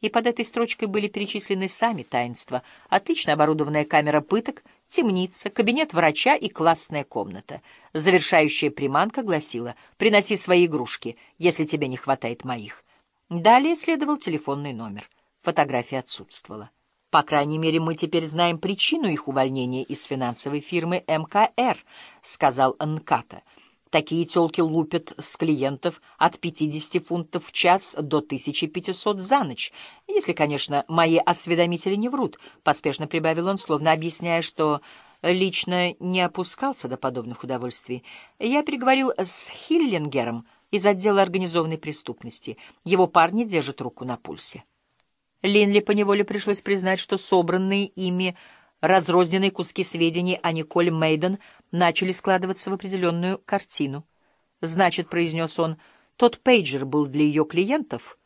И под этой строчкой были перечислены сами таинства. Отлично оборудованная камера пыток, темница, кабинет врача и классная комната. Завершающая приманка гласила «Приноси свои игрушки, если тебе не хватает моих». Далее следовал телефонный номер. Фотография отсутствовала. По крайней мере, мы теперь знаем причину их увольнения из финансовой фирмы МКР, сказал Нката. Такие тёлки лупят с клиентов от 50 фунтов в час до 1500 за ночь. Если, конечно, мои осведомители не врут, — поспешно прибавил он, словно объясняя, что лично не опускался до подобных удовольствий. Я переговорил с Хиллингером из отдела организованной преступности. Его парни держат руку на пульсе. Линли поневоле пришлось признать, что собранные ими разрозненные куски сведений о Николь Мейден начали складываться в определенную картину. «Значит, — произнес он, — тот пейджер был для ее клиентов,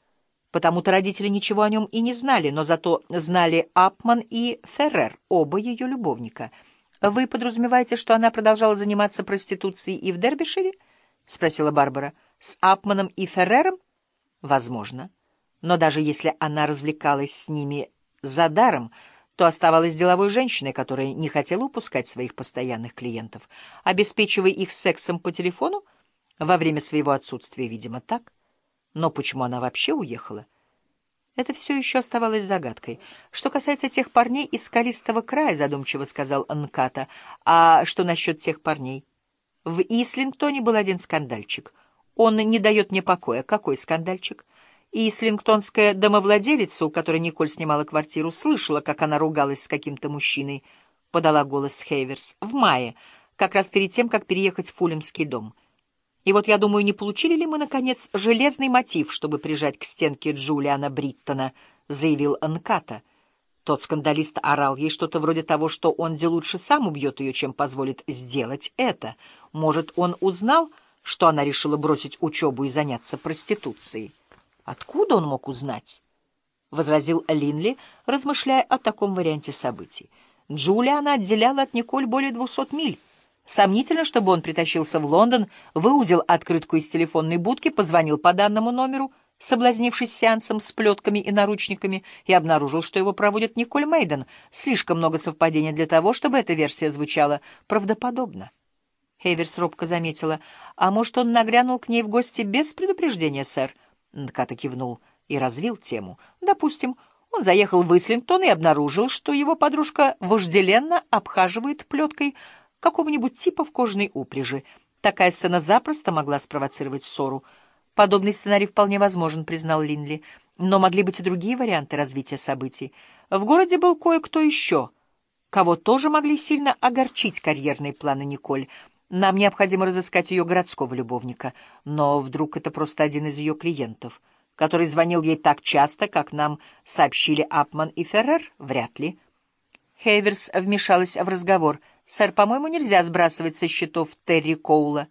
потому-то родители ничего о нем и не знали, но зато знали Апман и Феррер, оба ее любовника. Вы подразумеваете, что она продолжала заниматься проституцией и в Дербишире? — спросила Барбара. — С Апманом и Феррером? — Возможно. — но даже если она развлекалась с ними за даром, то оставалась деловой женщиной, которая не хотела упускать своих постоянных клиентов, обеспечивая их сексом по телефону во время своего отсутствия, видимо, так. Но почему она вообще уехала? Это все еще оставалось загадкой. Что касается тех парней из скалистого края, задумчиво сказал Нката, а что насчет тех парней? В Ислингтоне был один скандальчик. Он не дает мне покоя. Какой скандальчик? И слингтонская домовладелица, у которой Николь снимала квартиру, слышала, как она ругалась с каким-то мужчиной, — подала голос Хейверс, — в мае, как раз перед тем, как переехать в Фулемский дом. И вот я думаю, не получили ли мы, наконец, железный мотив, чтобы прижать к стенке Джулиана Бриттона, — заявил Анката. Тот скандалист орал ей что-то вроде того, что он де лучше сам убьет ее, чем позволит сделать это. Может, он узнал, что она решила бросить учебу и заняться проституцией? Откуда он мог узнать? — возразил Линли, размышляя о таком варианте событий. Джулиана отделяла от Николь более двухсот миль. Сомнительно, чтобы он притащился в Лондон, выудил открытку из телефонной будки, позвонил по данному номеру, соблазнившись сеансом с плетками и наручниками, и обнаружил, что его проводит Николь Мейден. Слишком много совпадений для того, чтобы эта версия звучала правдоподобно. Хейверс робко заметила, а может, он нагрянул к ней в гости без предупреждения, сэр? Нката кивнул и развил тему. Допустим, он заехал в Ислингтон и обнаружил, что его подружка вожделенно обхаживает плеткой какого-нибудь типа в кожаной упряжи. Такая сцена запросто могла спровоцировать ссору. Подобный сценарий вполне возможен, признал Линли. Но могли быть и другие варианты развития событий. В городе был кое-кто еще, кого тоже могли сильно огорчить карьерные планы Николь — нам необходимо разыскать ее городского любовника, но вдруг это просто один из ее клиентов, который звонил ей так часто, как нам сообщили Апман и Феррер? Вряд ли. Хейверс вмешалась в разговор. «Сэр, по-моему, нельзя сбрасывать со счетов Терри Коула».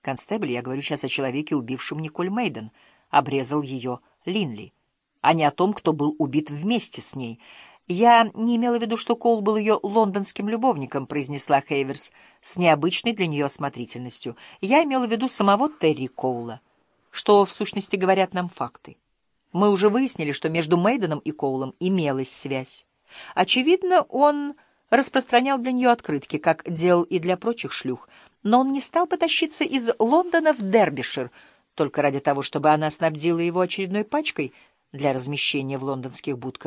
«Констебль, я говорю сейчас о человеке, убившем Николь Мейден», — обрезал ее Линли, а не о том, кто был убит вместе с ней. «Я не имела в виду, что Коул был ее лондонским любовником», — произнесла Хейверс с необычной для нее осмотрительностью. «Я имела в виду самого Терри Коула, что, в сущности, говорят нам факты. Мы уже выяснили, что между Мейденом и Коулом имелась связь. Очевидно, он распространял для нее открытки, как делал и для прочих шлюх, но он не стал бы тащиться из Лондона в Дербишир только ради того, чтобы она снабдила его очередной пачкой для размещения в лондонских будках.